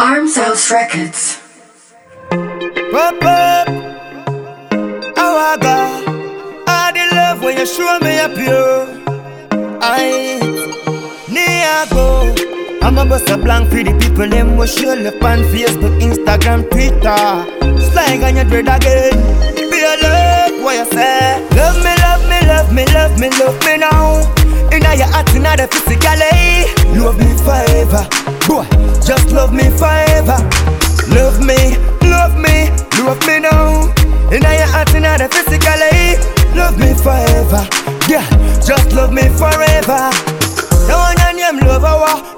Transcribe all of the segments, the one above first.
Arms House Records. Pop up, how I got all the love when you show me up pure. I near go. I'm a bust a blank for the people them will show up on Facebook, Instagram, Twitter. Slide on your dread again. Be love, what you say? Love me, love me, love me, love me, love me now. Inna your heart, inna the physically.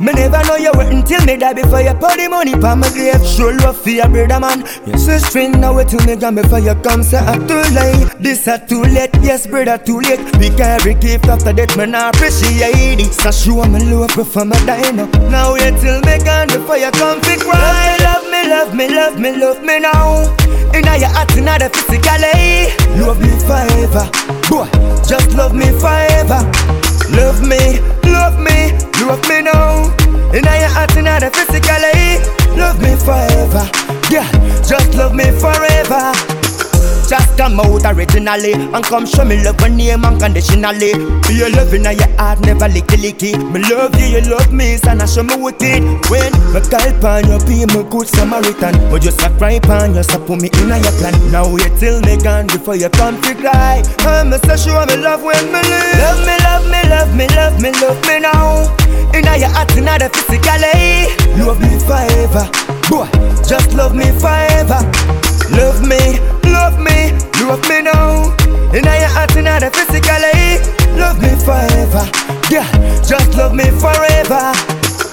Me never know you wait until me die Before you put the money pa my grave. Show love for your brother man. A string now wait till me gone Before you come say I'm too late. This a too late, yes brother too late. We carry gift after that man I appreciate it. So show me love before me die now Now wait till me gone Before you come fi cry. Love me, love me, love me, love me now. Inna your heart, inna the physically. Love me forever. Boy, just love me forever. Love me, Just come out originally and come show me love when name unconditionally. Be your love in your heart, never licky licky. Me love you, you love me, so now show me what it. When me call pan you, be my good Samaritan. But a cry pan you, so put me in your plan. Now wait till me gone before you come to cry. I'm so sure me love when me live. Love me, love me, love me, love me, love me now. Inna your heart, inna the physically. Love me forever, boy. Just love me forever. The physically. Eh? Love me forever, yeah. Just love me forever.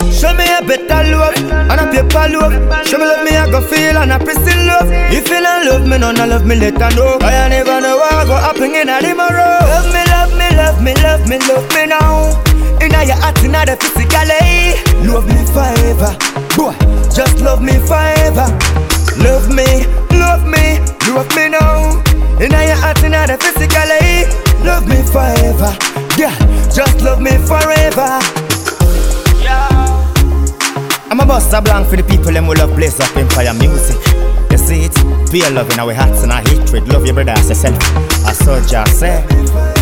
Show me a better love and a paper love. Show me love me, I go feel and a prison love. If you don't love me, none love me, let her know. I never know what go happen in a tomorrow. Love me, love me, love me, love me, love me now. Inna your heart, inna the physically. Eh? Love me forever, boy. Just love me forever. Forever, yeah. Just love me forever. I'm a buster blank for the people them who love blaze up empire music. You see it? Be a love in our hearts and our hatred. Love your brother as yourself. Saw just say.